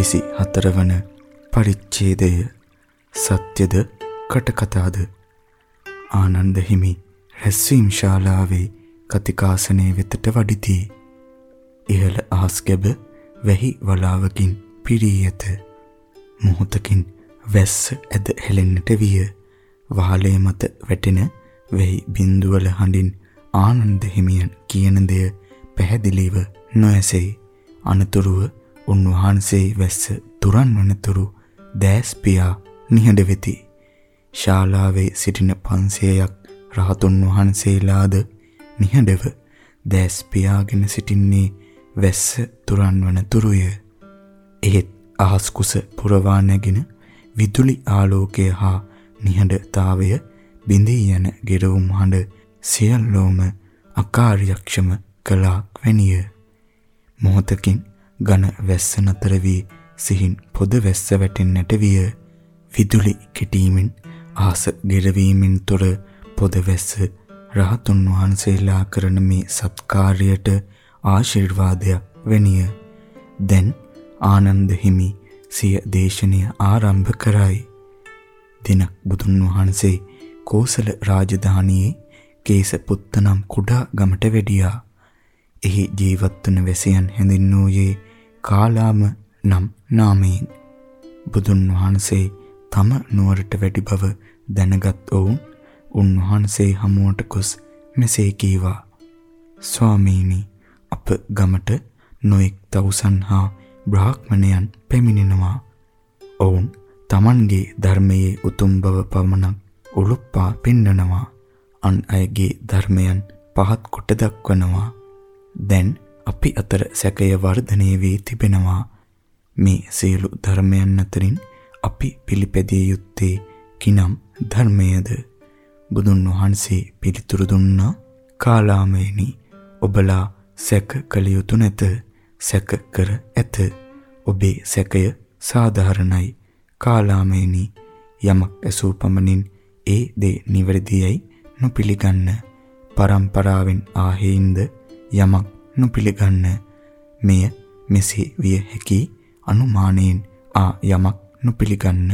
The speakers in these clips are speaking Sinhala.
24 වන පරිච්ඡේදය සත්‍යද කටකතාද ආනන්ද හිමි රැස්වීම් ශාලාවේ කතිකාසනයේ වෙතට වඩිති. ඉහළ අහස්ගැබ වැහි වලාවකින් පිරී ඇත. මොහොතකින් වැස්ස ඇද හෙලෙන්නට විය. වහලේ මත වැටෙන වෙහි බිඳුවල හඬින් ආනන්ද හිමියන් කියන දෙය පැහැදිලිව නොඇසෙයි. අනතුරුව උන්වහන්සේ වැස්ස තුරන් වනතුරු දැස් පියා නිහඬ වෙති. ශාලාවේ සිටින 500ක් රහතුන් වහන්සේලාද නිහඬව දැස් පියාගෙන සිටින්නේ වැස්ස තුරන් වන තුරුය. එහෙත් අහස් කුස පුරවා නැගෙන විදුලි ආලෝකය හා නිහඬතාවය බිඳී යන ගෙරවුම් හඬ සියල්ලෝම අකාර්යක්ෂම කලාක් වැනිය. මොහොතකින් ඝන වැස්ස නතර වී සිහින් පොද වැස්ස වැටෙන්නට විය. විදුලි කෙටීමෙන් ආස ගෙරවීමෙන් තොර පොද වැස්ස රහතුන් වහන්සේලා කරන මේ සත්කාරයට ආශිර්වාදයක් වෙනිය. දැන් ආනන්ද හිමි සිය දේශනය ආරම්භ කරයි. දිනක් බුදුන් වහන්සේ කෝසල රාජධානියේ කේස පුත්තනම් කුඩා ගමට වැඩියා. එහි ජීවත් වන වැසියන් හැඳින්වූයේ කාලාම නම් නාමයෙන්. බුදුන් වහන්සේ තම නුවරට වැඩි බව දැනගත් ඔවුන් උන්වහන්සේ හමුවට ගොස් මෙසේ කීවා. ස්වාමීනි අප ගමට නොඑක් තවුසන් හා බ්‍රාහ්මණයන් පැමිණෙනවා. ඔවුන් Tamanගේ ධර්මයේ උතුම් බව පමණක් උලුප්පා පෙන්වනවා. අන් අයගේ ධර්මයන් පහත් කොට දක්වනවා. දැන් අපි අතර සැකය වර්ධනය වී තිබෙනවා. මේ සියලු ධර්මයන් අතරින් අපි පිළිපැදිය යුත්තේ කිනම් ධර්මයේද? බුදුන් වහන්සේ පිළිතුරු දුන්නා කාලාමේනි ඔබලා සැක කළ යුතු නැත සැක කර ඇත ඔබේ සැකය සාධාරණයි කාලාමේනි යමක් ඇසූ පමණින් ඒ දේ නිවැරදියයි නොපිළිගන්න පරම්පරාවෙන් ආහේින්ද යමක් නොපිළිගන්න. මෙය මෙසේ විය හැකි අනුමානයෙන් ආ යමක් නොපිළිගන්න.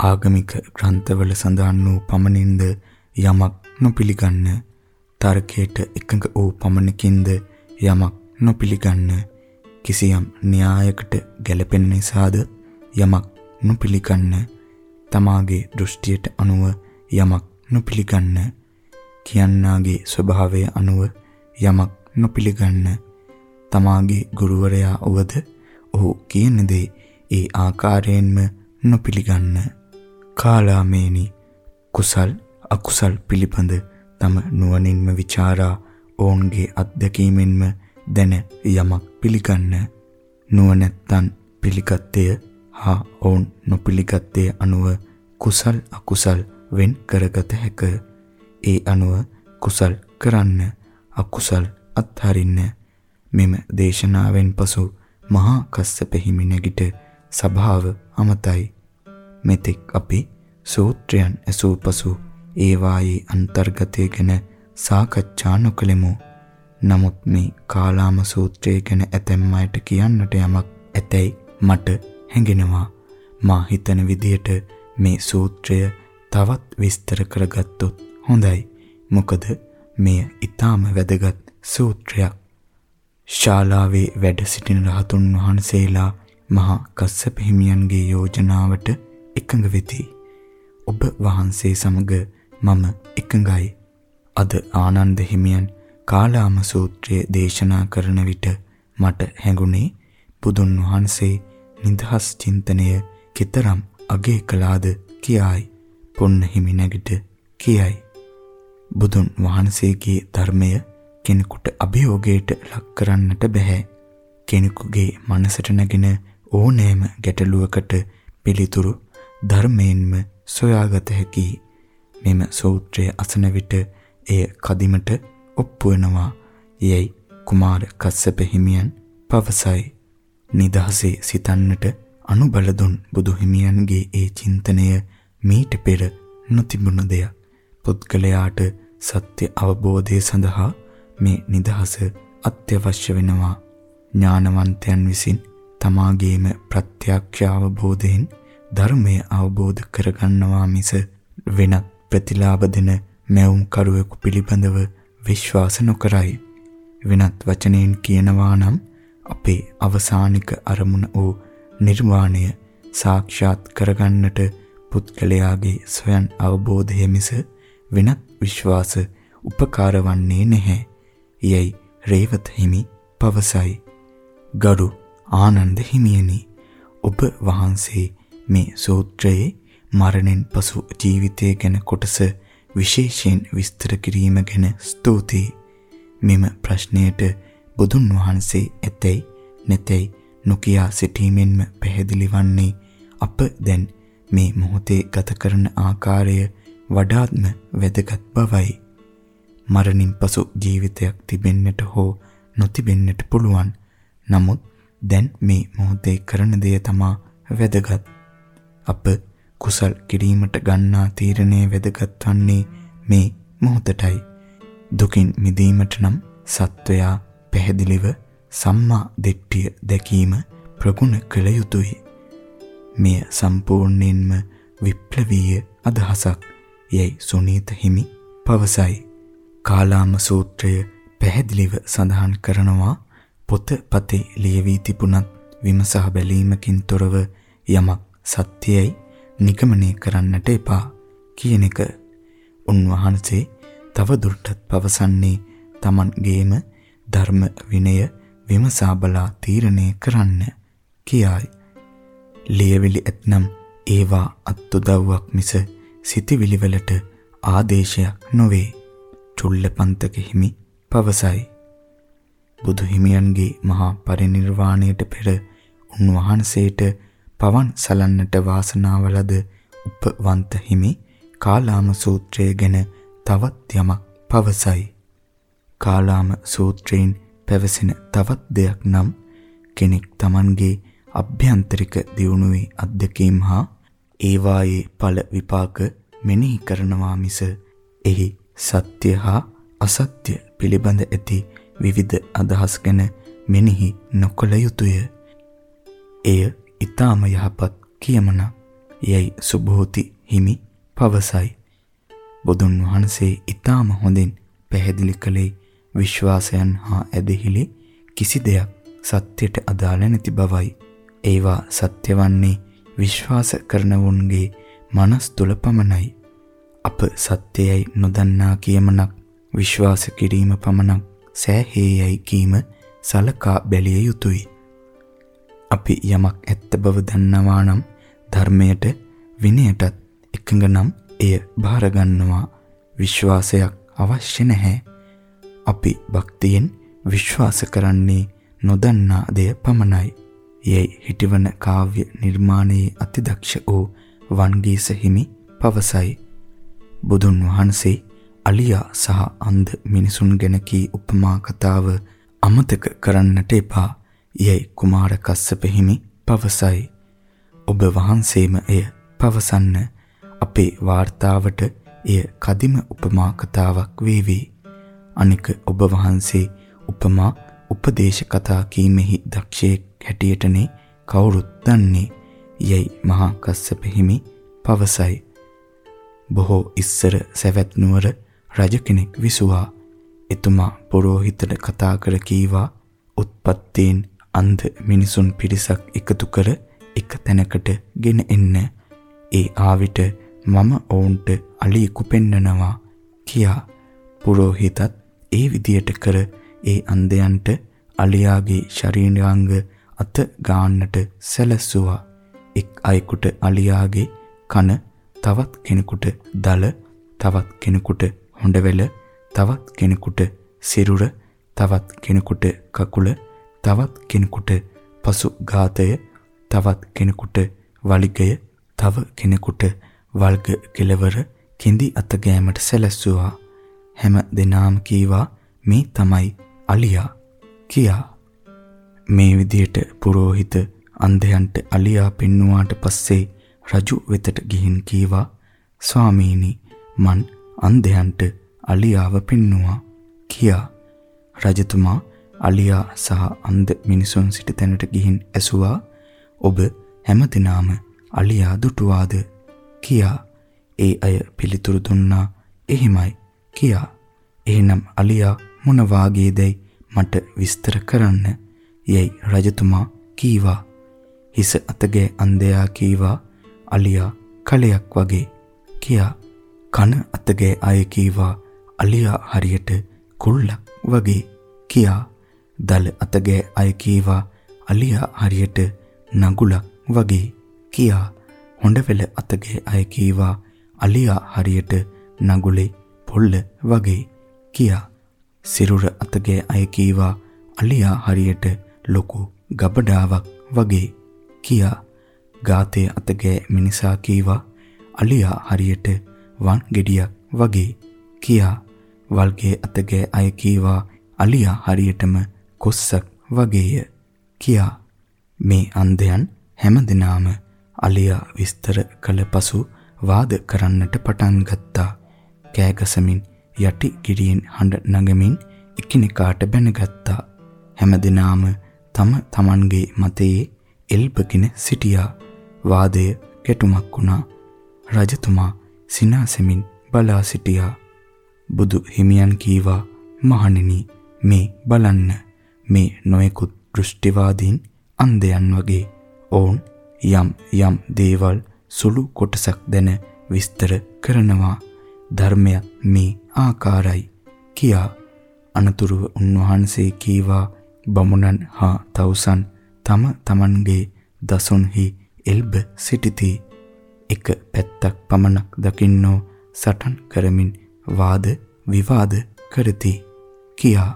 ආගමික ග්‍රන්ථවල සඳහන් වූ පමණින්ද යමක් නොපිළිගන්න. තර්කයට එකඟ වූ පමණකින්ද යමක් නොපිළිගන්න. කිසියම් න්‍යායකට ගැළපෙන නිසාද යමක් නොපිළිගන්න. තමාගේ දෘෂ්ටියට අනුව යමක් නොපිළිගන්න. කියන්නාගේ ස්වභාවය අනුව යමක් නොපිළිගන්න. තමාගේ ගුරුවරයා වුවද ඔහු කියන දේ ඒ ආකාරයෙන්ම නොපිළිගන්න. කාලාමේනි කුසල් අකුසල් පිළිබඳ තම නුවණින්ම ਵਿਚාරා ඔවුන්ගේ අත්දැකීමෙන්ම දැන යමක් පිළිගන්න. නුවණැත්තන් පිළිගත්තය හා ඔවුන් නොපිළිගත්තේ අනුව කුසල් අකුසල් වෙන් කරගත හැක. ඒ අනුව කුසල් කරන්න අකුසල් අත්හරින්න මෙම දේශනාවෙන් පසු මහා කස්සප හිමි නැගිට සභාව අමතයි මෙතෙක් අපි සූත්‍රයන් ඇසූ පසු ඒවායේ අන්තර්ගතය ගැන සාකච්ඡා නොකළෙමු. නමුත් මේ කාලාම සූත්‍රය ගැන ඇතැම් අයට කියන්නට යමක් ඇතැයි මට හැඟෙනවා. මා හිතන විදිහට මේ සූත්‍රය තවත් විස්තර කරගත්තොත් හොඳයි. මොකද මෙය ඊටාම වැදගත් සූත්‍රයක්. ශාලාවේ වැඩ සිටින රහතුන් වහන්සේලා මහා කස්සප හිමියන්ගේ යෝජනාවට එකඟ වෙති. ඔබ වහන්සේ සමග මම එකඟයි. අද ආනන්ද හිමියන් කාලාම සූත්‍රය දේශනා කරන විට මට හැඟුණේ බුදුන් වහන්සේ නිදහස් චින්තනය කතරම් අගය කළාද කියයි. පොන්න හිමි නැගිට කියයි. බුදුන් වහන්සේගේ ධර්මය කෙනෙකුට අභියෝගයට ලක් කරන්නට බෑ. කෙනෙකුගේ මනසට නැගෙන ඕනෑම ගැටලුවකට පිළිතුරු ධර්මයෙන්ම සොයාගත හැකියි. මෙම සූත්‍රය අසන විට එය කදිමට ඔප්පු වෙනවා යයි කුමාර කස්සප හිමියන් පවසයි. නිදහසේ සිතන්නට අනුබල දුන් බුදු හිමියන්ගේ ඒ චින්තනය මීට පෙර නොතිබුණු දෙයක්. පුද්ගලයාට සත්‍ය අවබෝධය සඳහා මේ නිදහස අත්‍යවශ්‍ය වෙනවා. ඥානවන්තයන් විසින් තමාගේම ප්‍රත්‍යක්ෂ අවබෝධයෙන් ධර්මය අවබෝධ කරගන්නවා මිස වෙනත් ප්‍රතිලාභ දෙන මැවුම් කරුවෙකු පිළිබඳව විශ්වාස නොකරයි. වෙනත් වචනයෙන් කියනවා නම් අපේ අවසානික අරමුණ වූ නිර්වාණය සාක්ෂාත් කරගන්නට පුද්ගලයාගේ ස්වයන් අවබෝධය මිස වෙනත් විශ්වාස උපකාර වන්නේ නැහැ. යයි රේවත හිමි පවසයි. ගරු ආනන්ද හිමියනි ඔබ වහන්සේ මේ සූත්‍රයේ මරණයෙන් පසු ජීවිතය ගැන කොටස විශේෂයෙන් විස්තර කිරීම ගැන ස්තුතියි. මෙම ප්‍රශ්නයට බුදුන් වහන්සේ ඇතැයි නැතැයි නොකියා සිටීමෙන්ම පැහැදිලි වන්නේ අප දැන් මේ මොහොතේ ගත කරන ආකාරය වඩාත්ම වැදගත් බවයි. මරණින් පසු ජීවිතයක් තිබෙන්නට හෝ නොතිබෙන්නට පුළුවන්. නමුත් දැන් මේ මොහොතේ කරන දේ තමා වැදගත්. අප කුසල් කිරීමට ගන්නා තීරණය වැදගත් වන්නේ මේ මොහොතටයි. දුකින් මිදීමට නම් සත්වයා පැහැදිලිව සම්මා දිට්ඨිය දැකීම ප්‍රගුණ කළ යුතුය. මෙය සම්පූර්ණයෙන්ම විප්ලවීය අදහසක් යයි සුනීත හිමි පවසයි. කාලාම සූත්‍රය පැහැදිලිව සඳහන් කරනවා පොත පතේ ලියවී තිබුණත් විමසා බැලීමකින් තොරව යමක් සත්‍යයි නිගමනය කරන්නට එපා කියන එක. උන්වහන්සේ තව දුරටත් පවසන්නේ Tamanගේම ධර්ම විනය විමසා බලා තීරණය කරන්න කියයි. ලියවිලි ඇතනම් ඒවා අත්උදව්වක් මිස සිතවිලි වලට ආදේශයක් නොවේ. චුල්ලපන්තක හිමි පවසයි. බුදු හිමියන්ගේ මහා පරිනිර්වාණයට පෙර උන්වහන්සේට පවන් සලන්නට වාසනාව ලද උපවන්ත හිමි කාලාම සූත්‍රය ගැන තවත් යමක් පවසයි. කාලාම සූත්‍රයෙන් පැවසෙන තවත් දෙයක් නම් කෙනෙක් Tamanගේ අභ්‍යන්තරික දියුණුවේ අධ්‍යක්ීම් හා ඒවායේ ඵල විපාක මෙනෙහි කරනවා මිස එහි සත්‍ය හා අසත්‍ය පිළිබඳ ඇති විවිධ අදහස් ගැන මෙනෙහි නොකළ යුතුය. එය ඊටාම යහපත් කියමන යයි සුභෝති හිමි පවසයි. බුදුන් වහන්සේ ඊටාම හොඳින් පැහැදිලි කළේ විශ්වාසයන් හා ඇදහිලි කිසි දෙයක් සත්‍යයට අදාළ නැති බවයි. ඒවා සත්‍ය වන්නේ විශ්වාස කරනවුන්ගේ මනස් තුල පමණයි. අප සත්‍යයයි නොදන්නා කියමනක් විශ්වාස කිරීම පමණක් සෑහේයයි කීම සලකා බැලිය යුතුය. අපි යමක් ඇත්ත බව දන්නවා නම් ධර්මයට විනයටත් එකඟ නම් එය බාර ගන්නවා විශ්වාසයක් අවශ්‍ය නැහැ. අපි භක්තියෙන් විශ්වාස කරන්නේ නොදන්නා දෙය පමණයි. යයි හිටවන කාව්‍ය නිර්මාණයේ අතිදක්ෂ වූ වන්ගීස හිමි පවසයි. බුදුන් වහන්සේ අලියා සහ අන්ධ මිනිසුන් ගැන කී උපමා කතාව අමතක කරන්නට එපා යයි කුමාර කස්සප හිමි පවසයි. ඔබ වහන්සේම එය පවසන්න අපේ වාර්තාවට එය කදිම උපමා කතාවක් වේවි. අනික ඔබ වහන්සේ උපමා උපදේශ කතා කීමෙහි දක්ෂයෙක් හැටියටනේ කවුරුත් දන්නේ යයි මහා කස්සප හිමි පවසයි. බොහෝ ඉස්සර සැවැත් නුවර රජ කෙනෙක් විසුවා. එතුමා පොරෝහිතට කතා කර කීවා උත්පත්තීන් අන්ධ මිනිසුන් පිරිසක් එකතු කර එක තැනකට ගෙන එන්න. ඒ ආවිට මම ඔවුන්ට අලියෙකු පෙන්නනවා කියා පුරෝහිතත් ඒ විදියට කර ඒ අන්ධයන්ට අලියාගේ ශරීරාංග අත ගාන්නට සැලැස්සුවා. එක් අයෙකුට අලියාගේ කන තවත් කෙනෙකුට දල තවත් කෙනෙකුට හොඬවැල තවත් කෙනෙකුට සිරුර තවත් කෙනෙකුට කකුල තවත් කෙනෙකුට පසු ඝාතය තවත් කෙනෙකුට වලිගය තව කෙනෙකුට වල්ග කෙලවර කිඳි අත ගෑමට සැලැස්සුවා. හැම දෙනාම කීවා මේ තමයි අලියා කියා. මේ විදියට පුරෝහිත අන්ධයන්ට අලියා පෙන්නුවාට පස්සේ රජු වෙතට ගිහින් කීවා ස්වාමීනි මන් අන්ධයන්ට අලියාව පෙන්නුවා කියා. රජතුමා අලියා සහ අන්ධ මිනිසුන් සිට තැනට ගිහින් ඇසුවා ඔබ හැමදිනාම අලියා දුටුවාද? කියා. ඒ අය පිළිතුරු දුන්නා එහෙමයි කියා. එහෙනම් අලියා මොන වාගේදයි මට විස්තර කරන්න යයි රජතුමා කීවා. හිස අතගේ අන්ධයා කීවා. අලියා කලයක් වගේ කියා කන අතගේ අය කීවා අලියා හරියට කුල්ලක් වගේ කියා දල අතගේ අය කීවා අලියා හරියට නගුලක් වගේ කියා හොඬවැල අතගේ අය කීවා අලියා හරියට නගුලේ පොල්ල වගේ කියා සිරුර අතගේ අය කීවා අලියා හරියට ලොකු ගබඩාවක් වගේ කියා ගාතේ අතගේ මිනිසා කීවා අලියා හරියට වන් ගෙඩියක් වගේ කියා වල්ගේ අතගේ අය කීවා අලියා හරියටම කොස්සක් වගේය කියා මේ අන්ධයන් හැමදිනාම අලියා විස්තර කළ පසු වාද කරන්නට පටන් ගත්තා. කෑගසමින් යටි ගිරියෙන් හඬ නගමින් එකිනෙකාට බැනගත්තා. හැමදිනාම තම තමන්ගේ මතයේ එල්බගෙන සිටියා. වාදය ගැටුමක් වුණා. රජතුමා සිනාසෙමින් බලා සිටියා. බුදු හිමියන් කීවා මහණෙනි මේ බලන්න මේ නොයෙකුත් දෘෂ්ටිවාදීන් අන්ධයන් වගේ ඔවුන් යම් යම් දේවල් සුළු කොටසක් දැන විස්තර කරනවා ධර්මය මේ ආකාරයි කියා අනතුරුව උන්වහන්සේ කීවා බමුණන් හා තවුසන් තම තමන්ගේ දසුන්හි එල්බ සිටිති. එක පැත්තක් පමණක් දකින්නෝ සටන් කරමින් වාද විවාද කරති. කියා.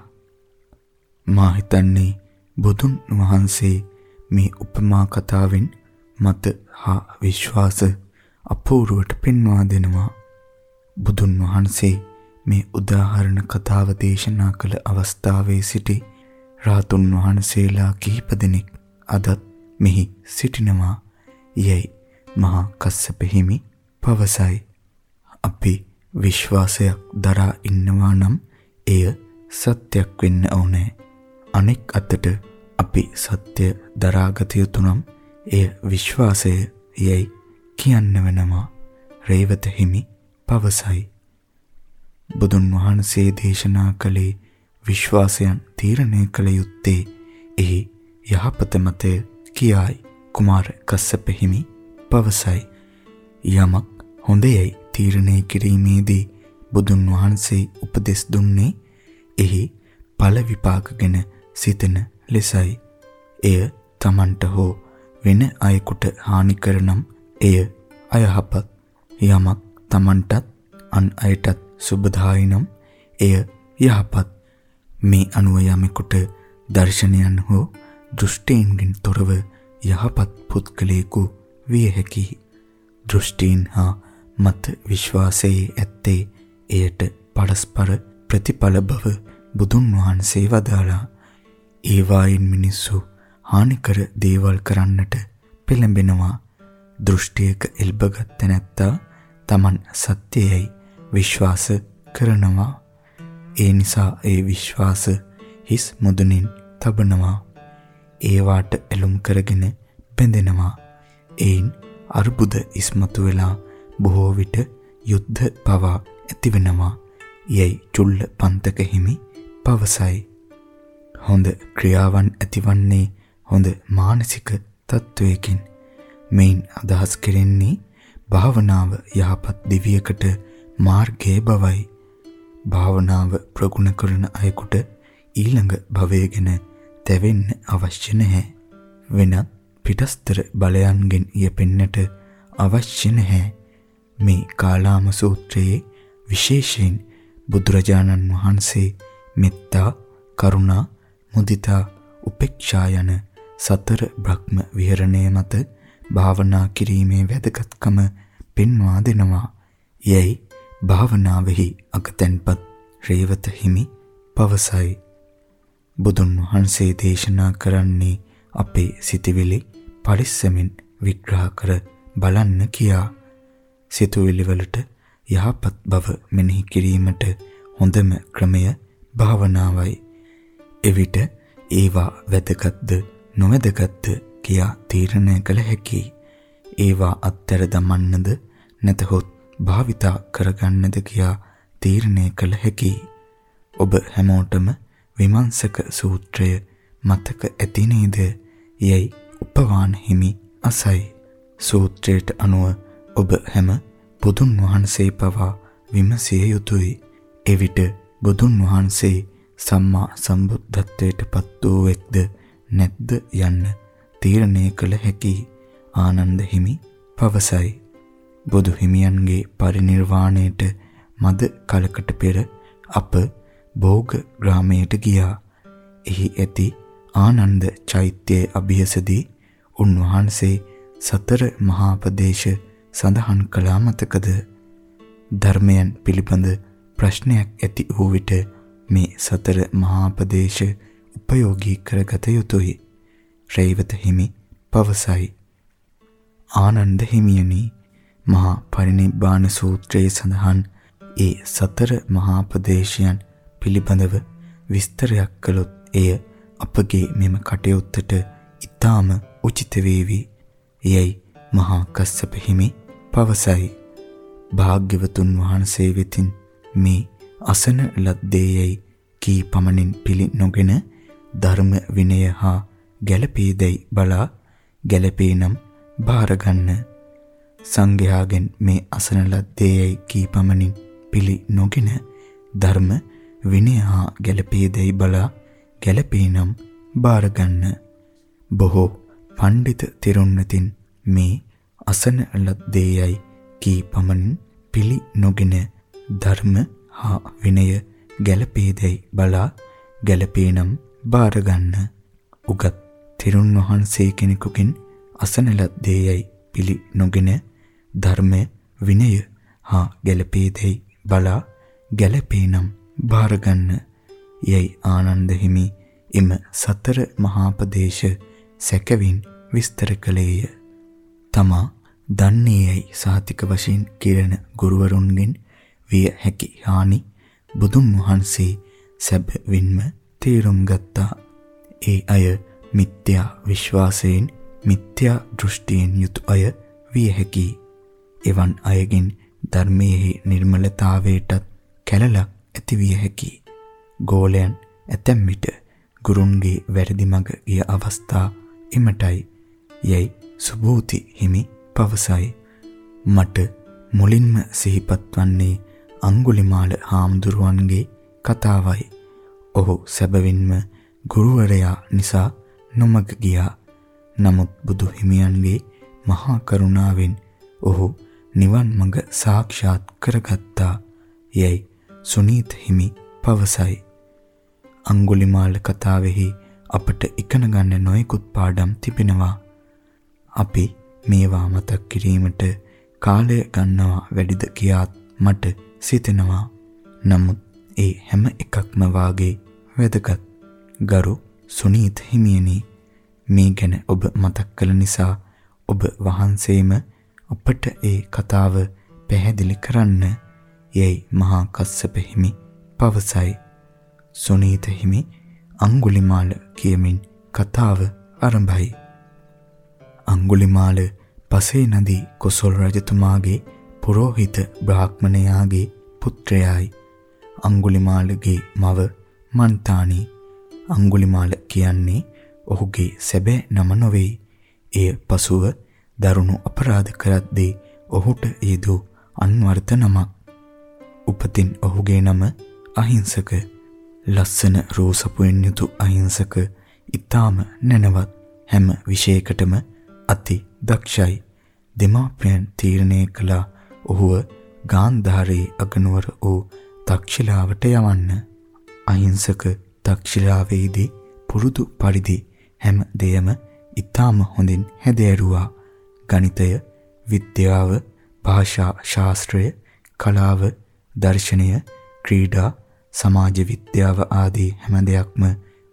මා හිතන්නේ බුදුන් වහන්සේ මේ උපමා කතාවෙන් මත හා විශ්වාස අපූර්වට පෙන්වා දෙනවා. බුදුන් වහන්සේ මේ උදාහරණ කතාව දේශනා කළ අවස්ථාවේ සිටි රාතුන් වහන්සේලා කිහිප දෙනෙක් අදත් මෙහි සිටිනවා. යයි මහා කස්සප හිමි පවසයි අපි විශ්වාසයක් දරා ඉන්නවා නම් එය සත්‍යක් වෙන්න ඕනේ. අනෙක් අතට අපි සත්‍ය දරාගත යුතු නම් එය විශ්වාසය යයි කියන්න වෙනවා. රේවත හිමි පවසයි. බුදුන් වහන්සේ දේශනා කළේ විශ්වාසයන් තීරණය කළ යුත්තේ එහි යහපත මතය කියායි කුමාර කස්සප හිමි පවසයි. යමක් හොඳයයි තීරණය කිරීමේදී බුදුන් වහන්සේ උපදෙස් දුන්නේ එහි ඵල විපාක ගැන සිතන ලෙසයි. එය Tamanට හෝ වෙන අයෙකුට හානි කරනම් එය අයහපත්. යමක් Tamanටත් අන් අයටත් සුබදායි නම් එය යහපත්. මේ අනුව යමෙකුට දර්ශනයන් හෝ දෘෂ්ටීන්ගෙන් තොරව යහපත් පුද්ගලයෙකු විය හැකියි. දෘෂ්ටීන් හා මත විශ්වාසයේ ඇත්තේ එයට පරස්පර ප්‍රතිඵල බව බුදුන් වහන්සේ වදාළා. ඒ වයින් මිනිස්සු හානිකර දේවල් කරන්නට පෙළඹෙනවා. දෘෂ්ටියක එල්බගත් නැත්තා Taman සත්‍යයයි විශ්වාස කරනවා. ඒ නිසා ඒ විශ්වාස හිස් මුදුනින් තබනවා. ඒවාට එළුම් කරගෙන බැඳෙනවා. ඒන් අරුබුද ඉස්මතු වෙලා බොහෝ විට යුද්ධ පවා ඇතිවෙනවා යයි චුල්ල පන්තක හිමි පවසයි. හොඳ ක්‍රියාවන් ඇතිවන්නේ හොඳ මානසික තත්වයකින් මෙයින් අදහස් කෙරෙන්නේ භාවනාව යහපත් දිවියකට මාර්ගයේ බවයි. භාවනාව ප්‍රගුණ කරන අයෙකුට ඊළඟ භවය ගැන තැවෙන්න අවශ්‍ය නැහැ. වෙනත් පිටස්තර බලයන්ගෙන් යැපෙන්නට අවශ්‍ය නැහැ. මේ කාලාම සූත්‍රයේ විශේෂයෙන් බුදුරජාණන් වහන්සේ මෙත්තා, කරුණා, මුදිතා, උපේක්ෂා යන සතර බ්‍රහ්ම විහරණය මත භාවනා කිරීමේ වැදගත්කම පෙන්වා දෙනවා. යැයි භාවනාවෙහි අගතැන්පත් රේවත හිමි පවසයි. බුදුන් වහන්සේ දේශනා කරන්නේ අපේ සිතවිලි පරිස්සමින් විග්‍රහ කර බලන්න කියා. සිතුවිලි වලට යහපත් බව මෙනෙහි කිරීමට හොඳම ක්‍රමය භාවනාවයි. එවිට ඒවා වැදගත්ද නොවැදගත්ද කියා තීරණය කළ හැකියි. ඒවා අත්තර දමන්නද නැතහොත් භාවිතා කරගන්නද කියා තීරණය කළ හැකියි. ඔබ හැමෝටම විමංශක සූත්‍රය මතක ඇති නේද? යයි උපවාන හිමි අසයි. සූත්‍රයට අනුව ඔබ හැම බුදුන් වහන්සේ පවා විමසිය යුතුය. එවිට බුදුන් වහන්සේ සම්මා සම්බුද්ධත්වයට පත් වූෙක්ද නැද්ද යන්න තීරණය කළ හැකි ආනන්ද හිමි පවසයි. බුදු හිමියන්ගේ පරිණිර්වාණයට මද කලකට පෙර අප භෝග ග්‍රාමයට ගියා. එහි ඇති ආනන්ද චෛත්‍යයේ අභියසදී උන්වහන්සේ සතර මහාපදේශ සඳහන් කළා මතකද? ධර්මයන් පිළිබඳ ප්‍රශ්නයක් ඇති වූ විට මේ සතර මහාපදේශ උපයෝගී කරගත යුතුය. රේවත හිමි පවසයි. ආනන්ද හිමියනි මහා පරිනිබ්බාන සූත්‍රයේ සඳහන් ඒ සතර මහාපදේශයන් පිළිබඳව විස්තරයක් කළොත් එය අපගේ මෙම කටයුත්තට ඊටාම උචිත වේවි. යයි මහා කස්සප හිමි පවසයි. භාග්‍යවතුන් වහන්සේ වෙතින් මේ අසන ලද්දේයයි කී පමණින් පිළි නොගෙන ධර්ම විනය හා ගැළපීදැයි බලා ගැළපේ නම් බාරගන්න සංඝයාගෙන් මේ අසන ලද්දේයයි කී පමණින් පිළි නොගෙන ධර්ම විනය හා ගැළපීදැයි බලා ගැළපේ නම් බාරගන්න බොහෝ පඬිත තෙරුන්නතින් මේ අසන ලද්දේයයි කී පමණින් පිළි නොගෙන ධර්ම හා විනය ගැළපේදැයි බලා ගැළපේ නම් බාරගන්න උගත් තෙරුන් වහන්සේ කෙනෙකුගෙන් අසන ලද්දේයයි පිළි නොගෙන ධර්ම විනය හා ගැළපේදැයි බලා ගැළපේ නම් බාරගන්න යයි ආනන්ද හිමි එම සතර මහාපදේශ සැකවින් විස්තර කළේය. තමා දන්නේයයි සාතික වශයෙන් කිරණ ගුරුවරුන්ගෙන් විය හැකි හානි බුදුන් වහන්සේ සැබවින්ම තේරුම් ගත්තා. ඒ අය මිත්‍යා විශ්වාසයෙන් මිත්‍යා දෘෂ්ටියෙන් යුතු අය විය හැකි. එවන් අයගෙන් ධර්මයේ නිර්මලතාවයටත් කැළලක් ඇති විය හැකි. ගෝලයන් ඇතැම් විට ගුරුන්ගේ වැරදි මඟ ගිය අවස්ථා එමටයි. යයි සුභූති හිමි පවසයි. මට මුලින්ම සිහිපත් වන්නේ අඟුලිමාල හාමුදුරුවන්ගේ කතාවයි. ඔහු සැබවින්ම ගුරුවරයා නිසා නොමග ගියා. නමුත් බුදු හිමියන්ගේ මහා කරුණාවෙන් ඔහු නිවන් මඟ සාක්ෂාත් කරගත්තා. යයි සුනීත හිමි පවසයි අඟුලිමාල කතාවෙහි අපට ඉගෙන ගන්න නොයෙකුත් පාඩම් තිබෙනවා. අපි මේවා මතක් කිරීමට කාලය ගන්නවා වැඩිද කියාත් මට සිතෙනවා. නමුත් ඒ හැම එකක්ම වාගේ වැදගත්. ගරු සුනීත් හිමියනි මේ ගැන ඔබ මතක් කළ නිසා ඔබ වහන්සේම අපට ඒ කතාව පැහැදිලි කරන්න යයි මහා කස්සප හිමි පවසයි. සුනීත හිමි අඟුලිමාල කියමින් කතාව ආරම්භයි. අඟුලිමාල පසේ නදී කොසල් රජතුමාගේ පුරෝහිත බ්‍රාහ්මණයාගේ පුත්‍රයයි. අඟුලිමාලගේ මව මන්තානි. අඟුලිමාල කියන්නේ ඔහුගේ සැබෑ නම නොවේ. එය පසුව දරුණු අපරාධ කරද්දී ඔහුට යෙදූ අන්වර්ථ නමක්. උපතින් ඔහුගේ නම අහිංසක. ලස්සන රෝසපුවෙන් යුතු අහිංසක ඊටාම නැනවත් හැම විශේෂයකටම අති දක්ෂයි. දෙමාපියන් තීරණය කළ ඔහුව ගාන්ධාරයේ අගනුවර වූ තක්ෂිලාවට යවන්න. අහිංසක තක්ෂිලාවේදී පුරුදු පරිදි හැම දෙයම ඊටාම හොඳින් හැදෑරුවා. ගණිතය විද්‍යාව භාෂා ශාස්ත්‍රය කලාව දර්ශනය ක්‍රීඩා සමාජ විද්‍යාව ආදී හැම දෙයක්ම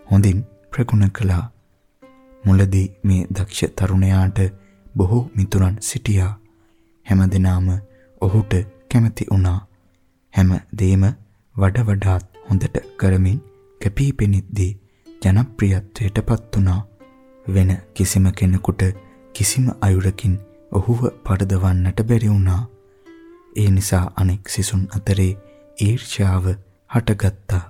හොඳින් ප්‍රගුණ කළා. මුලදී මේ දක්ෂ තරුණයාට බොහෝ මිතුරන් සිටියා. හැමදෙනාම ඔහුට කැමති වුණා. හැම දෙයක්ම වඩ වඩාත් හොඳට කරමින් කැපී පෙනිද්දී ජනප්‍රියත්වයට පත් වුණා. වෙන කිසිම කෙනෙකුට කිසිම අයුරකින් ඔහුව පරදවන්නට බැරි වුණා. ඒ නිසා අනෙක් සිසුන් අතරේ ඊර්ෂ්‍යාව හටගත්තා.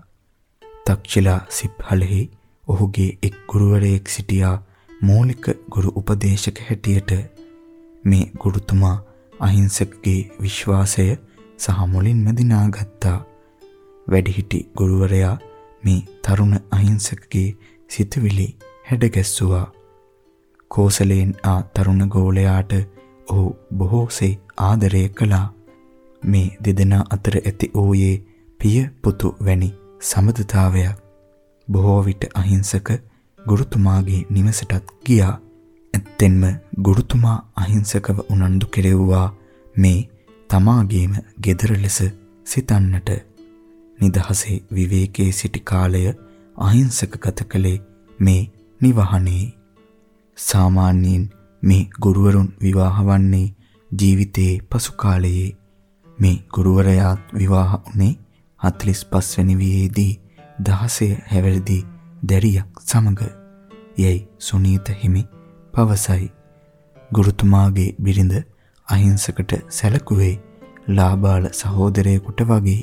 තක්ෂිලා සිප්හලෙහි ඔහුගේ එක් ගුරුවරයෙක් සිටියා මූලික ගුරු උපදේශක හැටියට මේ ගුරුතුමා අහිංසකගේ විශ්වාසය සහ මුලින්ම දිනාගත්තා. වැඩිහිටි ගුරුවරයා මේ තරුණ අහිංසකගේ සිතුවිලි හැඩගැස්සුවා. කෝසලයෙන් ආ තරුණ ගෝලයාට ඔහු බොහෝසේ ආදරය කළා. මේ දෙදෙනා අතර ඇති වූයේ පිය පුතු වැනි සමදතාවයක්. බොහෝ විට අහිංසක ගුරුතුමාගේ නිවසටත් ගියා. ඇත්තෙන්ම ගුරුතුමා අහිංසකව උනන්දු කෙරෙව්වා මේ තමාගේම gedara ලෙස සිතන්නට. නිදහසේ විවේකයේ සිටි කාලය අහිංසක ගත කළේ මේ නිවහනේ. සාමාන්‍යයෙන් මේ ගුරුවරුන් විවාහ වන්නේ ජීවිතයේ පසු කාලයේ මේ ගුරුවරයාත් විවාහ වුණේ 45 වෙනි වියේදී 16 හැවිරිදි දැරියක් සමග යයි සුනීත හිමි පවසයි. ගුරුතුමාගේ බිරිඳ අහිංසකට සැලකුවේ ලාබාල සහෝදරයෙකුට වගේ.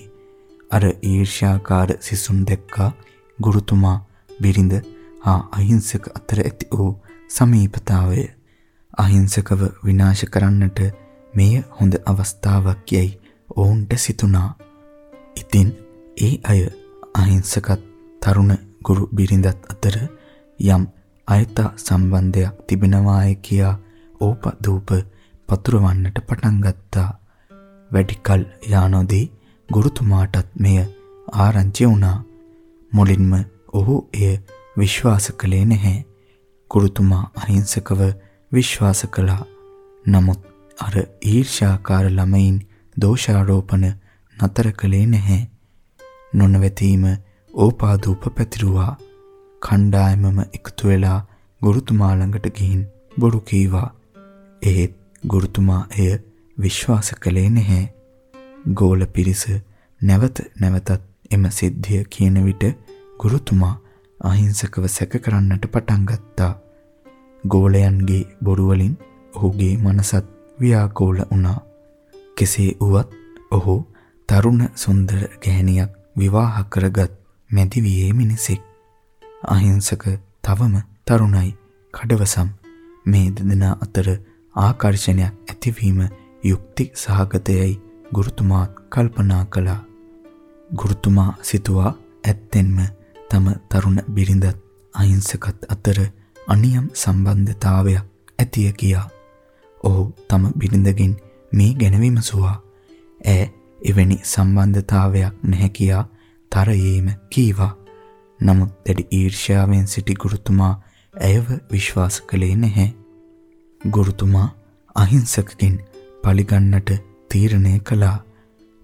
අර ඊර්ෂ්‍යාකාර සිසුන් දැක්කා ගුරුතුමා බිරිඳ හා අහිංසක අතර ඇති වූ සමීපතාවය. අහිංසකව විනාශ කරන්නට මෙය හොඳ අවස්ථාවක් යයි ඔවුන්ට සිතුණා. ඉතින් ඒ අය අහිංසකත් තරුණ ගුරු බිරිඳත් අතර යම් අයත සම්බන්ධයක් තිබෙනවායි කියා ඕපදූප පතුරවන්නට පටන් ගත්තා. වැඩිකල් යානෝදී ගුරුතුමාටත් මෙය ආරංචි වුණා. මුලින්ම ඔහු එය විශ්වාස කළේ නැහැ. ගුරුතුමා අහිංසකව විශ්වාස කළා. නමුත් අර ඊර්ෂ්‍යාකාර ළමයින් දෝෂාරෝපණ නතර කළේ නැහැ. නොනවතීම ඕපාදූප පැතිරුවා. කණ්ඩායමම එකතු වෙලා ගුරුතුමා ළඟට ගිහින් බොරු කීවා. එහෙත් ගුරුතුමා එය විශ්වාස කළේ නැහැ. ගෝල පිරිස නැවත නැවතත් එම සිද්ධිය කියන විට ගුරුතුමා අහිංසකව සැක කරන්නට පටන් ගත්තා. ගෝලයන්ගේ බොරු වලින් ඔහුගේ මනසත් ව්‍යාකූල වුණා. කෙසේ වුවත් ඔහු තරුණ සුන්දර ගැහණියක් විවාහ කරගත් මැදිවියේ මිනිසෙක්. අහිංසක තවම තරුණයි කඩවසම් මේ දෙදෙනා අතර ආකර්ෂණයක් ඇතිවීම යුක්ති සහගතයයි ගුරුතුමා කල්පනා කළා. ගුරුතුමා සිතුවා ඇත්තෙන්ම තම තරුණ බිරිඳත් අහිංසකත් අතර අනියම් සම්බන්ධතාවයක් ඇතිය කියා. ඔහු තම බිරිඳගෙන් මේ ගැන විමසුවා. ඈ එවැනි සම්බන්ධතාවයක් නැහැ කියා තරයේම කීවා. නමුත් දැඩි ඊර්ෂ්‍යාවෙන් සිටි ගුරුතුමා ඇයව විශ්වාස කළේ නැහැ. ගුරුතුමා අහිංසකකින් පලිගන්නට තීරණය කළා.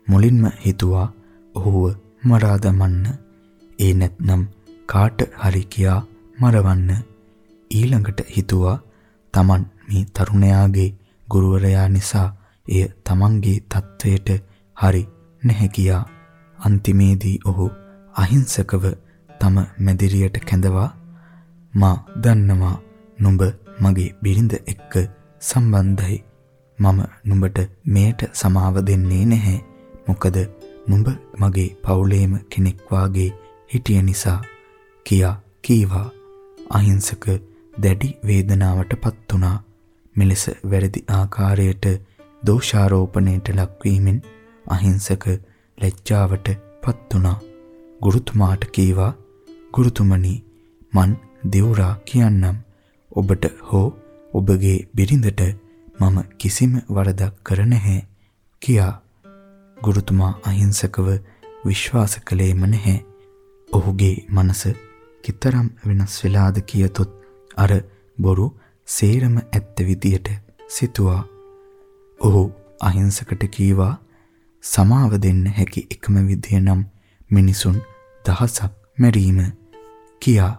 මුලින්ම හිතුවා ඔහුව මරා දමන්න. ඒ නැත්නම් කාට හරි කියා මරවන්න. ඊළඟට හිතුවා Taman මේ තරුණයාගේ ගුරුවරයා නිසා එය Tamanගේ තත්වයට හරි නැහැ කියා. අන්තිමේදී ඔහු අහිංසකව තම මැදිරියට කැඳවා මා දන්නවා නුඹ මගේ බිරිඳ එක්ක සම්බන්ධයි. මම නුඹට මෙයට සමාව දෙන්නේ නැහැ. මොකද නුඹ මගේ පවුලේම කෙනෙක් වාගේ හිටිය නිසා කියා කීවා. අහිංසක දැඩි වේදනාවටපත් වුණා. මෙලෙස වැරදි ආකාරයට දෝෂාරෝපණයට ලක්වීමෙන් අහිංසක ලැජ්ජාවටපත් වුණා. ගුරුතුමාට කීවා ගුරුතුමනි මන් දෙවුරා කියන්නම්. ඔබට හෝ ඔබගේ බිරිඳට මම කිසිම වරදක් කර නැහැ කියා. ගුරුතුමා අහිංසකව විශ්වාස කළේම නැහැ. ඔහුගේ මනස කිතරම් වෙනස් වෙලාද කියතොත් අර බොරු සේරම ඇත්ත විදියට සිතුවා. ඔහු අහිංසකට කීවා සමාව දෙන්න හැකි එකම විදිය නම් මිනිසුන් දහසක් මැරීම කියා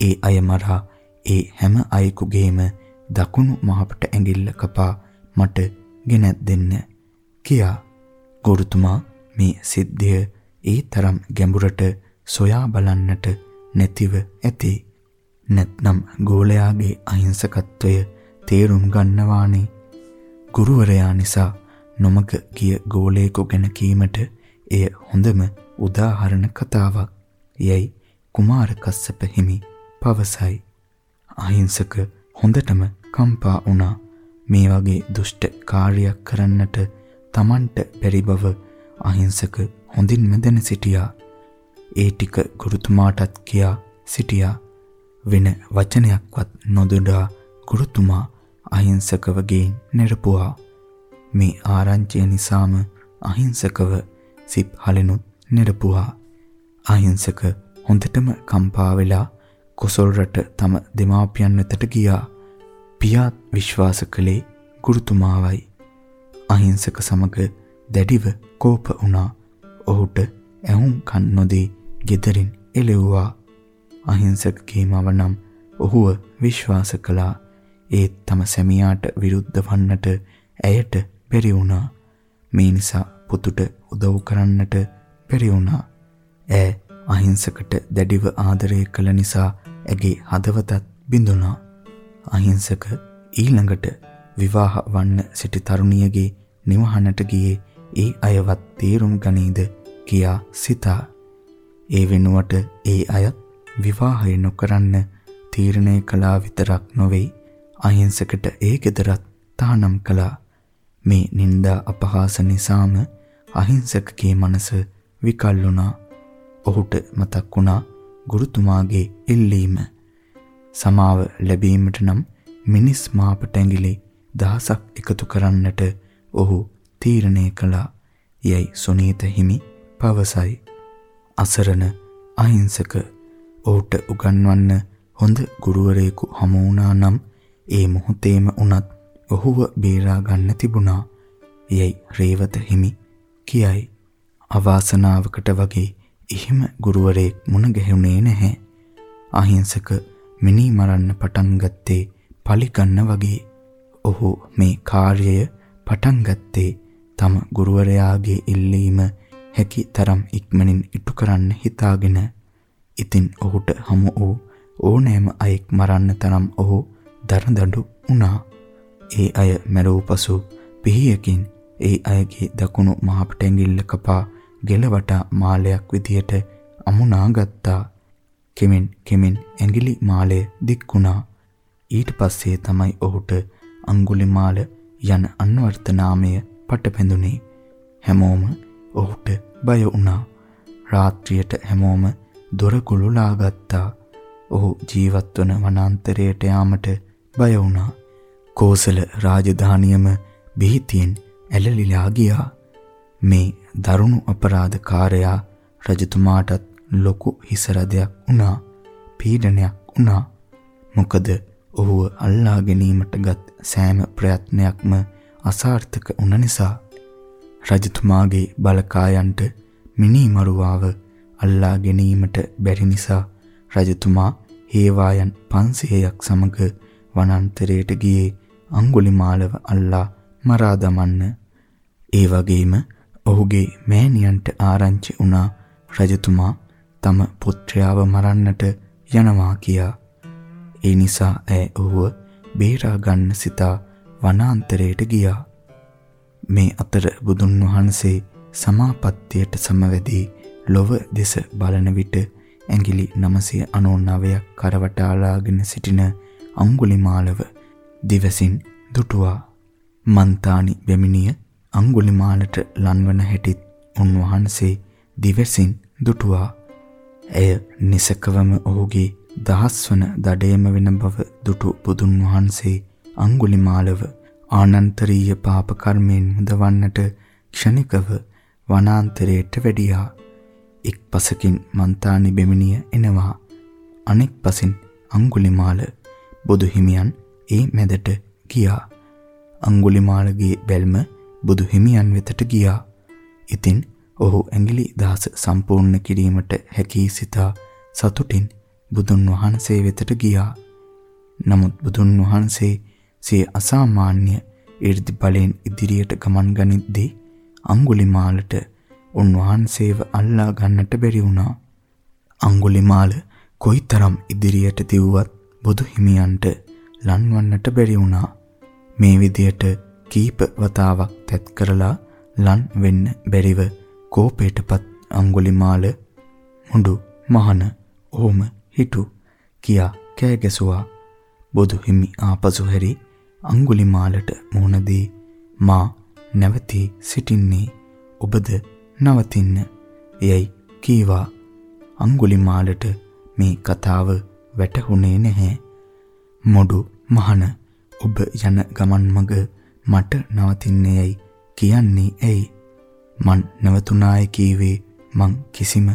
ඒ අය මරා ඒ හැම අයෙකුගේම දකුණු මහපට ඇඟිල්ල කපා මට ගෙනත් දෙන්න කියා ගුරුතුමා මේ සිද්ධිය ඒ තරම් ගැඹුරට සොයා බලන්නට නැතිව ඇති. නැත්නම් ගෝලයාගේ අහිංසකත්වය තේරුම් ගන්නවානේ. ගුරුවරයා නිසා නොමග ගිය ගෝලයෙකු ගැන කීමට එය හොඳම උදාහරණ කතාවක්. යයි කුමාර කස්සප හිමි පවසයි. අහිංසක හොඳටම කම්පා වුණා. මේ වගේ දුෂ්ට කාර්යයක් කරන්නට Tamanට බැරි බව අහිංසක හොඳින්ම දැන සිටියා. ඒ ටික ගුරුතුමාටත් කියා සිටියා. වෙන වචනයක්වත් නොදොඩා ගුරුතුමා අහිංසකව ගෙයින් නිරපුවා. මේ ආරංචිය නිසාම අහිංසකව සිප් හලෙනුත් නිරපුවා. අහිංසක හොඳටම කම්පා වෙලා කොසල් රට තම දෙමාපියන් වෙතට ගියා. පියාත් විශ්වාස කළේ ගුරුතුමාවයි. අහිංසක සමග දැඩිව කෝප වුණා. ඔහුට ඇහුම් කන් නොදී ගෙදරින් එළෙව්වා. අහිංසකගේ මව නම් ඔහුව විශ්වාස කළා. ඒත් තම සැමියාට විරුද්ධ වන්නට ඇයට බැරි වුණා. මේ නිසා පුතුට උදව් කරන්නට බැරි වුණා. ඈ අහිංසකට දැඩිව ආදරය කළ නිසා ඇගේ හදවතත් බිඳුණා. අහිංසක ඊළඟට විවාහ වන්න සිටි තරුණියගේ නිවහනට ගියේ ඒ අයවත් තේරුම් ගනීද කියා සිතා. ඒ වෙනුවට ඒ අයත් විවාහය නොකරන්න තීරණය කළා විතරක් නොවේ අහිංසකට ඒ ගෙදරත් තහනම් කළා. මේ නිന്ദා අපහාස නිසාම අහිංසකගේ මනස විකල්ුණා. ඔහුට මතක් වුණා ගුරුතුමාගේ ඉල්ලීම. සමාව ලැබීමට නම් මිනිස් මාපට ඇඟිලි දහසක් එකතු කරන්නට ඔහු තීරණය කළා. යයි සුනීත හිමි පවසයි. අසරණ අහිංසක ඔහුට උගන්වන්න හොඳ ගුරුවරයෙකු හමු වුණා නම් ඒ මොහොතේම උනත් ඔහුව බේරා ගන්න තිබුණා. යයි රේවත හිමි කියයි. අවාසනාවකට වගේ එහෙම ගුරුවරයෙක් මුණ ගැහුනේ නැහැ. අහිංසක මිනි මරන්න පටන් ගත්තේ පලි ගන්න වගේ. ඔහු මේ කාර්යය පටන් ගත්තේ තම ගුරුවරයාගේ ඉල්ලීම හැකි තරම් ඉක්මනින් ඉටු කරන්න හිතාගෙන. ඉතින් ඔහුට හමු වූ ඕනෑම අයෙක් මරන්න තරම් ඔහු දරදඬු වුණා. ඒ අය මැරූ පසු පිහියකින් ඒ අයගේ දකුණු මහපටැඟිල්ල කපා ගෙලවටා මාලයක් විදියට අමුණා ගත්තා. කෙමෙන් කෙමෙන් ඇඟිලි මාලය දික්ුණා. ඊට පස්සේ තමයි ඔහුට අඟුලිමාල යන අන්වර්ථ නාමය පටපැඳුනේ. හැමෝම ඔහුට බය වුණා. රාත්‍රියට හැමෝම දොර කුළුලා ගත්තා. ඔහු ජීවත් වන වනාන්තරයට යාමට බය වුණා. කෝසල රාජධානියම බිහිතියෙන් ඇලලිලා ගියා. මේ දරුණු අපරාධකාරයා රජතුමාටත් ලොකු හිසරදයක් වුණා. පීඩනයක් වුණා. මොකද ඔහුව අල්ලා ගැනීමටගත් සෑම ප්‍රයත්නයක්ම අසාර්ථක වුණ නිසා රජතුමාගේ බලකායන්ට මිනිමරුවාව අල්ලා ගැනීමට බැරි නිසා රජතුමා හේවායන් 500ක් සමග වනාන්තරයට ගියේ අඟුලිමාලව අල්ලා මරා දමන්න. ඒ වගේම ඔහුගේ මෑණියන්ට ආරංචි වුණා රජතුමා තම පුත්‍රයාව මරන්නට යනවා කියා. ඒ නිසා ඇය ඔහුව බේරා ගන්න සිතා වනාන්තරයට ගියා. මේ අතර බුදුන් වහන්සේ සමාපත්තියට සමවැදී ලොව දෙස බලන විට ඇඟිලි 999ක් කරවටාලාගෙන සිටින අඟුලිමාලව දිවසින් දුටුවා. මන්තානි බැමිණිය අඟුලිමාලට ලන්වන හැටිත් උන්වහන්සේ දිවසින් දුටුවා. ඇය නිසකවම ඔහුගේ දහස්වන දඩයම වෙන බව දුටු බුදුන් වහන්සේ අඟුලිමාලව ආනන්තරීය පාප කර්මයෙන් මුදවන්නට ක්ෂණිකව වනාන්තරයට වැඩියා. එක් පසකින් මන්තානි බෙමිනිය එනවා. අනෙක් පසින් අඟුලිමාල බුදු හිමියන් ඒ මැදට ගියා. අඟුලිමාලගේ බැල්ම බුදු හිමියන් වෙතට ගියා. ඉතින් ඔහු ඇඟිලි දහස සම්පූර්ණ කිරීමට හැකි සිතා සතුටින් බුදුන් වහන්සේ වෙතට ගියා. නමුත් බුදුන් වහන්සේ සිය අසාමාන්‍ය 이르දි බලෙන් ඉදිරියට ගමන් ගනිද්දී අඟුලිමාලට උන්වහන්සේව අල්ලා ගන්නට බැරි වුණා. අඟුලිමාල කොයිතරම් ඉදිරියට දිව්වත් බුදු හිමියන්ට ලන්වන්නට බැරි වුණා. මේ විදියට කීප වතාවක් තැත් කරලා ලන් වෙන්න බැරිව කෝපයටපත් අඟුලිමාල මුඩු මහන ඕම හිටු කියා කෑ ගැසුවා. බුදු හිමි ආපසු හැරි අඟුලිමාලට මුහුණ දී මා නැවතී සිටින්නේ ඔබද නවතින්න යයි කීවා අඟුලිමාලට මේ කතාව වැටහුනේ නැහැ. මොඩු මහන ඔබ යන ගමන් මඟ මට නවතින්නේයයි කියන්නේ ඇයි? මන් නැවතුනායි කීවේ මං කිසිම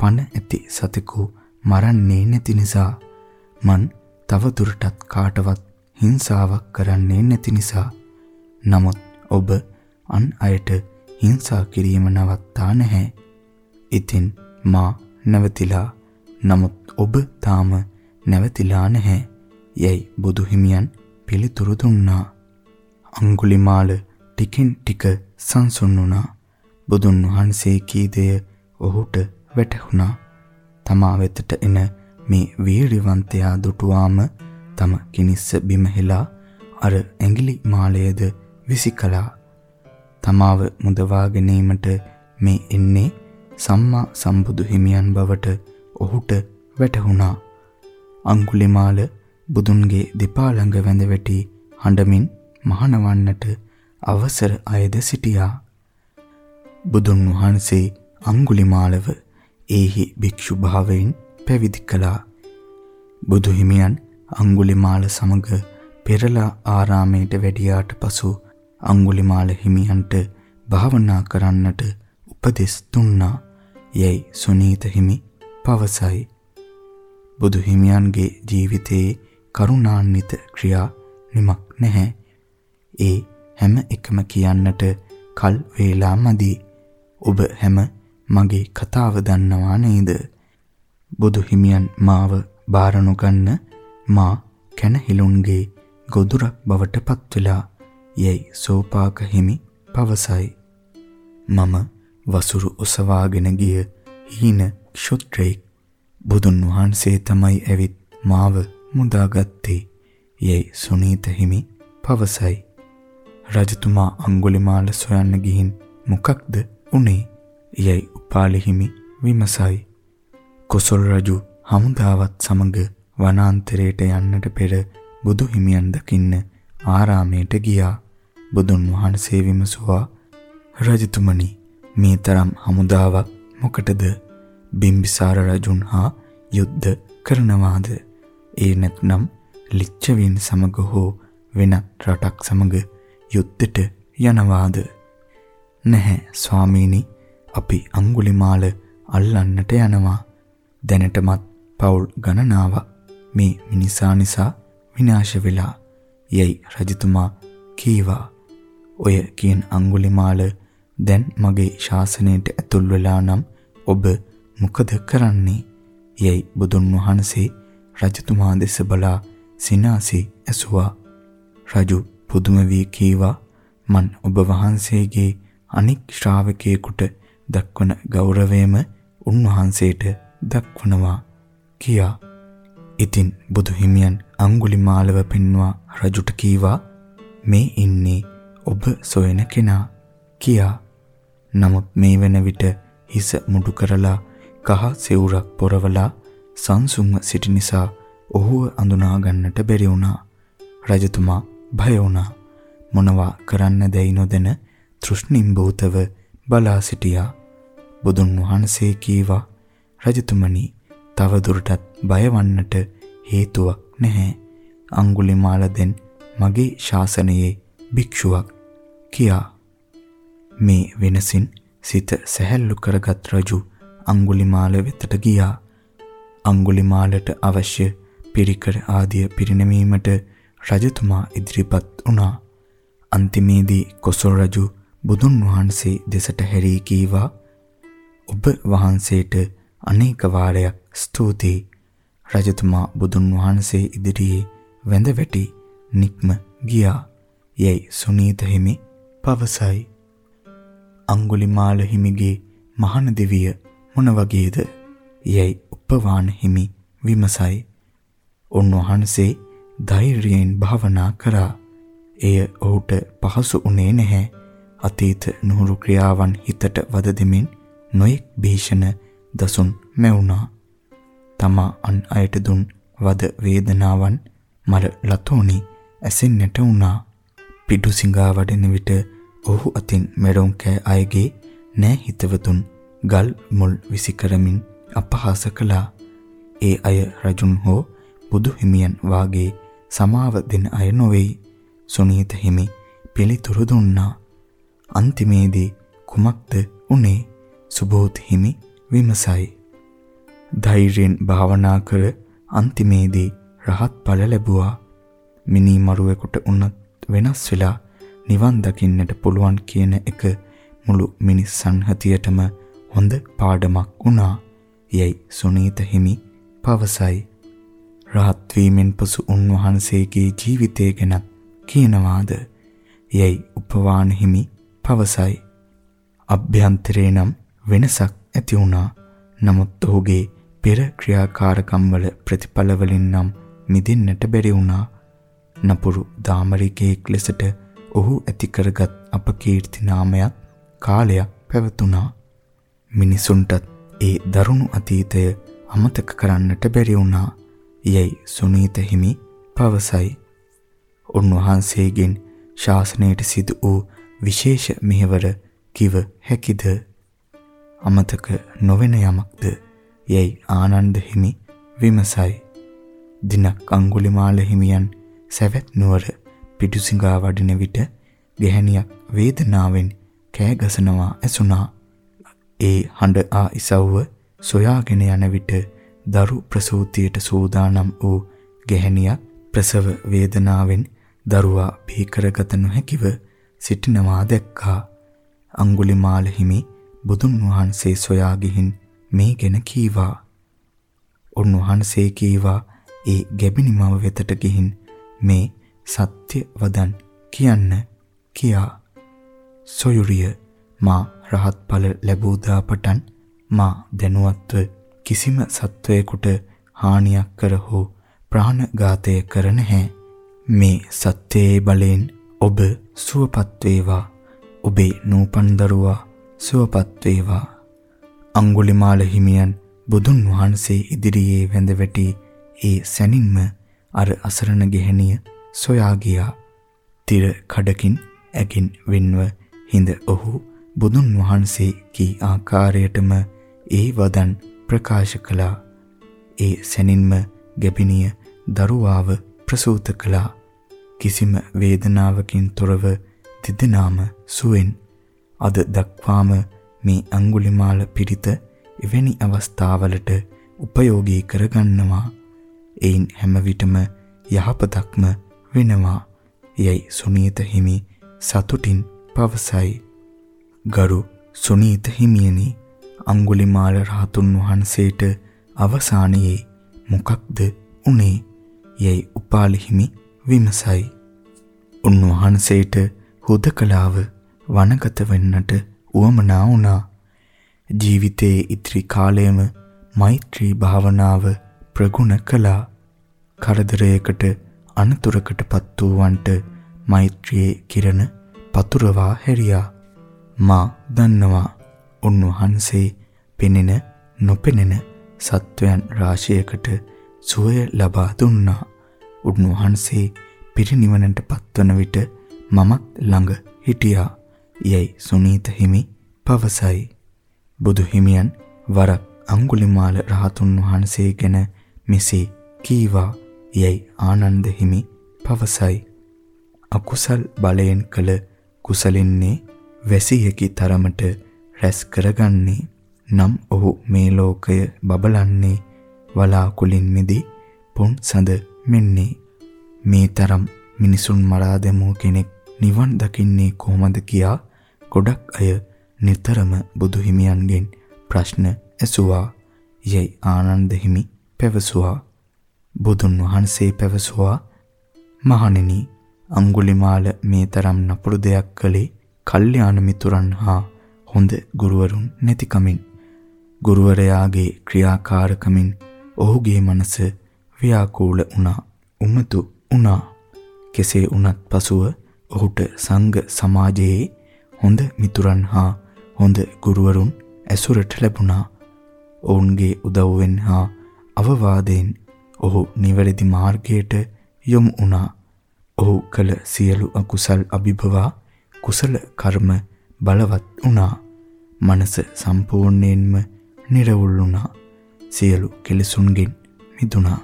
පණ ඇති සතෙකු මරන්නේ නැති නිසා. මන් තව දුරටත් කාටවත් හිංසාවක් කරන්නේ නැති නිසා. නමුත් ඔබ අන් අයට හිංසා කිරීම නවත්තා නැහැ. ඉතින් මා නැවතිලා. නමුත් ඔබ තාම නැවතිලා නැහැ. යයි බුදු හිමියන් පිළිතුරු දුන්නා. අඟුලිමාල ටිකින් ටික සංසුන් වුණා. බුදුන් වහන්සේ කී දෙය ඔහුට වැටහුණා. තමා වෙතට එන මේ වීරිවන්තයා දුටුවාම තම කිනිස්ස බිම හෙලා අර ඇඟිලි මාලයද විසිකලා තමාව මුදවා ගැනීමට මේ එන්නේ සම්මා සම්බුදු හිමියන් බවට ඔහුට වැටහුණා. අඟුලිමාල බුදුන්ගේ දෙපා ළඟ වැඳ වැටි හඬමින් මහණවන්නට අවසර අයද සිටියා. බුදුන් වහන්සේ අඟුලිමාලව ඒහි භික්ෂු භාවයෙන් පැවිදි කළා. බුදු හිමියන් අඟුලිමාල සමග පෙරලා ආරාමයට වැඩියාට පසු අඟුලිමාල හිමියන්ට භාවනා කරන්නට උපදෙස් දුන්නා. යයි සුනීත හිමි පවසයි. බුදු හිමියන්ගේ ජීවිතයේ කරුණාන්විත ක්‍රියා නිමක් නැහැ. ඒ හැම එකම කියන්නට කල් වේලා මදි. ඔබ හැම මගේ කතාව දන්නවා නේද? බුදු හිමියන් මාව බාර නොගන්න මා කැනහිලුන්ගේ ගොදුරක් බවට පත් වෙලා යයි සෝපාක හිමි පවසයි. මම වසුරු ඔසවාගෙන ගිය හීන ක්ෂුත්‍රෙක් බුදුන් වහන්සේ තමයි ඇවිත් මාව මුදාගත්තේ යයි සුනීත හිමි පවසයි. රජතුමා අඟුලිමාල සොයන්න ගිහින් මොකක්ද උනේ? යයි උපාලි හිමි විමසයි. කොසල් රජු හමුදාවත් සමග වනාන්තරයට යන්නට පෙර බුදු හිමියන් දකින්න ආරාමයට ගියා. බුදුන් වහන්සේ විමසුවා රජතුමනි මේ තරම් හමුදාවක් මොකටද බිම්බිසාර රජුන් හා යුද්ධ කරනවාද? ඒ නැත්නම් ලිච්ඡවීන් සමග හෝ වෙනත් රටක් සමග යුද්ධයට යනවාද? නැහැ ස්වාමීනි. අපි අඟුලිමාල අල්ලන්නට යනවා. දැනටමත් පවුල් ගණනාවක්. මේ මිනිසා නිසා විනාශ වෙලා යයි රජතුමා කීවා. ඔය කියන අඟුලිමාල දැන් මගේ ශාසනයට ඇතුල් වෙලා නම් ඔබ මොකද කරන්නේ? යයි බුදුන් වහන්සේ රජතුමා දෙස බලා සිනාසී ඇසුවා. රජු පුදුම වී කීවා මන් ඔබ වහන්සේගේ අනික් ශ්‍රාවකයෙකුට දක්වන ගෞරවයම උන්වහන්සේට දක්වනවා කියා. ඉතින් බුදු හිමියන් අඟුලිමාලව පෙන්වා රජුට කීවා මේ ඉන්නේ ඔබ සොයන කෙනා කියා. නමුත් මේ වෙන විට හිස මුඩු කරලා කහ සෙවුරක් පොරවලා සංසුන්ව සිටි නිසා ඔහුව අඳුනා ගන්නට බැරි වුණා. රජතුමා භය වුණා. මොනවා කරන්න දැයි නොදැන තෘෂ්ණිම්බූතව බලා සිටියා. බුදුන් වහන්සේ කීවා රජතුමනි තව දුරටත් බයවන්නට හේතුවක් නැහැ. අඟුලිමාල දෙන් මගේ ශාසනයේ භික්ෂුවක් කියා මේ වෙනසින් සිත සැහැල්ලු කරගත් රජු අඟුලිමාල වෙතට ගියා. අඟුලිමාලට අවශ්‍ය පිරිකර ආදිය පිරිනැමීමට රජතුමා ඉදිරිපත් වුණා. අන්තිමේදී කොසල් රජු බුදුන් වහන්සේ දෙසට හැරී කීවා ඔබ වහන්සේට අනේක වාරයක් ස්තුතියි. රජතුමා බුදුන් වහන්සේ ඉදිරියේ වැඳ වැටි නික්ම ගියා. යයි සුනීත හිමි පවසයි. අඟුලිමාල හිමිගේ මහාන දෙවිය මොන වගේද? යයි උපවාන හිමි විමසයි. උන්වහන්සේ ධෛර්යයෙන් භාවනා කරා. එය ඔහුට පහසු වුණේ නැහැ. අතීත නුහුරු ක්‍රියාවන් හිතට වද දෙමින් නොයෙක් භීෂණ දසුන් මැවුණා. තමා අන් අයට දුන් වද වේදනාවන් මර ලතෝනි ඇසෙන්නට වුණා. පිඩු සිඟා වඩන විට ඔහු අතින් මෙරුම් කෑ අයගේ නෑ හිතවතුන් ගල් මුල් විසි කරමින් අපහාස කළා. ඒ අය රජුන් හෝ බුදු හිමියන් වාගේ සමාව දෙන අය නොවේයි. සුනීත හිමි පිළිතුරු දුන්නා. අන්තිමේදී කුමක්ද උනේ? සුබෝධ හිමි විමසයි. ධෛර්යෙන් භාවනා කර අන්තිමේදී රහත් ඵල ලැබුවා. මිනි මරුවෙකුට උනත් වෙනස් වෙලා නිවන් දකින්නට පුළුවන් කියන එක මුළු මිනිස් සංහතියටම හොඳ පාඩමක් වුණා. යයි සුනීත හිමි පවසයි. රහත් වීමෙන් පසු උන්වහන්සේගේ ජීවිතය ගැන කියනවාද? යයි උපවාන හිමි පවසයි. අභ්‍යන්තරේ නම් වෙනසක් ඇති වුණා. නමුත් ඔහුගේ පෙර ක්‍රියාකාරකම් වල ප්‍රතිඵල වලින් නම් මිදෙන්නට බැරි වුණා. නපුරු දාමරිකයෙක් ලෙසට ඔහු ඇති කරගත් අපකීර්ති නාමයක් කාලයක් පැවතුණා. මිනිසුන්ටත් ඒ දරුණු අතීතය අමතක කරන්නට බැරි වුණා. යයි සුනීත හිමි පවසයි. උන්වහන්සේගෙන් ශාසනයට සිදු වූ විශේෂ මෙහෙවර කිව හැකිද? අමතක නොවන යමක්ද? යයි ආනන්ද හිමි විමසයි. දිනක් අඟුලිමාල හිමියන් සැවැත් නුවර පිටුසිඟා වඩින විට ගැහණියක් වේදනාවෙන් කෑ ගසනවා ඇසුණා. ඒ හඬ ආ ඉසව්ව සොයාගෙන යන විට දරු ප්‍රසූතියට සූදානම් වූ ගැහණියක් ප්‍රසව වේදනාවෙන් දරුවා බිහිකරගත නොහැකිව සිටිනවා දැක්කා. අඟුලිමාල හිමි බුදුන් වහන්සේ සොයා ගිහින් මේ ගැන කීවා. උන්වහන්සේ කීවා ඒ ගැබිනි මව වෙතට ගිහින් මේ සත්‍ය වදන් කියන්න කියා. සොයුරිය මා රහත් ඵල ලැබූ දා පටන් මා දැනුවත්ව කිසිම සත්වයකට හානියක් කර හෝ ප්‍රාණඝාතය කර නැහැ. මේ සත්‍යයේ බලයෙන් ඔබ සුවපත් වේවා. ඔබේ නූපන් දරුවා සුවපත් වේවා. අඟුලිමාල හිමියන් බුදුන් වහන්සේ ඉදිරියේ වැඳ වැටි ඒ සැනින්ම අර අසරණ ගෙහණිය සොයා ගියා. tira කඩකින් ඇකින් වෙන්ව හිඳ ඔහු බුදුන් වහන්සේ කී ආකාරයටම ඒ වදන් ප්‍රකාශ කළා. ඒ සැනින්ම ගැබිනිය දරුවාව ප්‍රසූත කළා. කිසිම වේදනාවකින් තොරව දෙදෙනාම සුවෙන් අද දක්වාම මේ අඟුලිමාල පිරිත එවැනි අවස්ථාවලට උපයෝගී කරගන්නවා. එයින් හැම විටම යහපතක්ම වෙනවා. යයි සුනීත හිමි සතුටින් පවසයි. ගරු සුනීත හිමියනි අඟුලිමාල රහතුන් වහන්සේට අවසානයේ මොකක්ද උනේ යයි උපාලි හිමි විමසයි. උන්වහන්සේට හුදකලාව වනගත වෙන්නට උවමනා වුණා. ජීවිතයේ ඉතිරි කාලයම මෛත්‍රී භාවනාව ප්‍රගුණ කළා. කරදරයකට අනතුරකටපත් වූවන්ට මෛත්‍රියේ කිරණ පතුරවා හැරියා. මා දන්නවා උන්වහන්සේ පෙනෙන නොපෙනෙන සත්වයන් රාශියකට සුවය ලබා දුන්නා. උන්වහන්සේ පිරිනිවනට පත්වන විට මමත් ළඟ හිටියා. යයි සුනීත හිමි පවසයි. බුදු හිමියන් වරක් අඟුලිමාල රහතුන් වහන්සේ ගැන මෙසේ කීවා. යයි ආනන්ද හිමි පවසයි. අකුසල් බලයෙන් කළ කුසලින්නේ වැසියකි තරමට රැස් කරගන්නේ නම් ඔහු මේ ලෝකය බබලන්නේ වලාකුලින් මිදී පොන් සඳ මෙන්නේ. මේ තරම් මිනිසුන් මරා දැමූ කෙනෙක් නිවන් දකින්නේ කොහොමද කියා ගොඩක් අය නිතරම බුදු හිමියන්ගෙන් ප්‍රශ්න ඇසුවා. යයි ආනන්ද හිමි පැවසුවා. බුදුන් වහන්සේ පැවසුවා. මහණෙනි අඟුලිමාල මේ තරම් නපුරු දෙයක් කළේ කල්යාණ මිතුරන් හා හොඳ ගුරුවරුන් නැතිකමින් ගුරුවරයාගේ ක්‍රියාකාරකමින් ඔහුගේ මනස ව්‍යාකූල වුණා. උමතු වුණා. කෙසේ වුණත් පසුව ඔහුට සංඝ සමාජයේ හොඳ මිතුරන් හා හොඳ ගුරුවරුන් ඇසුරට ලැබුණා. ඔවුන්ගේ උදව්වෙන් හා අවවාදයෙන් ඔහු නිවැරදි මාර්ගයට යොමු වුණා. ඔහු කළ සියලු අකුසල් අභිභවා කුසල කර්ම බලවත් වුණා. මනස සම්පූර්ණයෙන්ම නිර්වුල් වුණා. සියලු කෙලෙසුන්ගෙන් මිදුණා.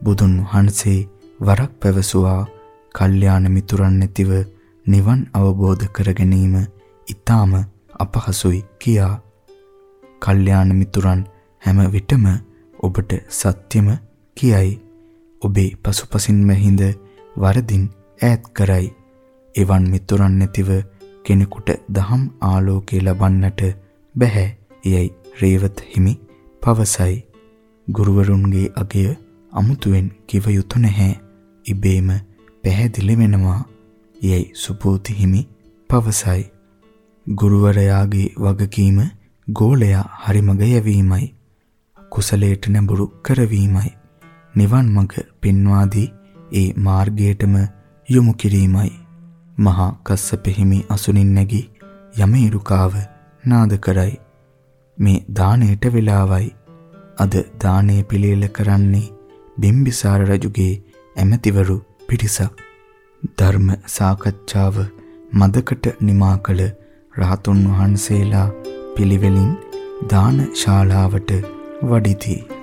බුදුන් වහන්සේ වරක් පැවසුවා කල්යාණ මිතුරන් නැතිව නිවන් අවබෝධ කර ගැනීම ඊටාම අපහසුයි කියා. කල්යාණ මිතුරන් හැම විටම ඔබට සත්‍යම කියයි. ඔබේ පසුපසින්ම හිඳ වරදින් ඈත් කරයි. එවන් මිතුරන් නැතිව කෙනෙකුට දහම් ආලෝකය ලබන්නට බැහැ. යයි රේවත හිමි පවසයි. ගුරුවරුන්ගේ අගය අමුතුවෙන් කිව යුතු නැහැ. ඉබේම පැහැදිලි වෙනවා. යයි සුපෝති හිමි පවසයි. ගුරුවරයාගේ වගකීම ගෝලයා හරිමග යැවීමයි. කුසලයට නැඹුරු කරවීමයි. නිවන් මඟ පෙන්වා දී ඒ මාර්ගයටම යොමු කිරීමයි. මහා කස්සප හිමි අසුනින් නැගී යමේරුකාව නාද කරයි. මේ දාණයට වෙලාවයි. අද දාණය පිළියෙල කරන්නේ බිම්බිසාර රජුගේ ඇමතිවරු පිරිසක්. ධර්ම සාකච්ඡාව මදකට නිමා කළ රාතුන් වහන්සේලා පිළිවෙලින් දාන ශාලාවට වඩිති.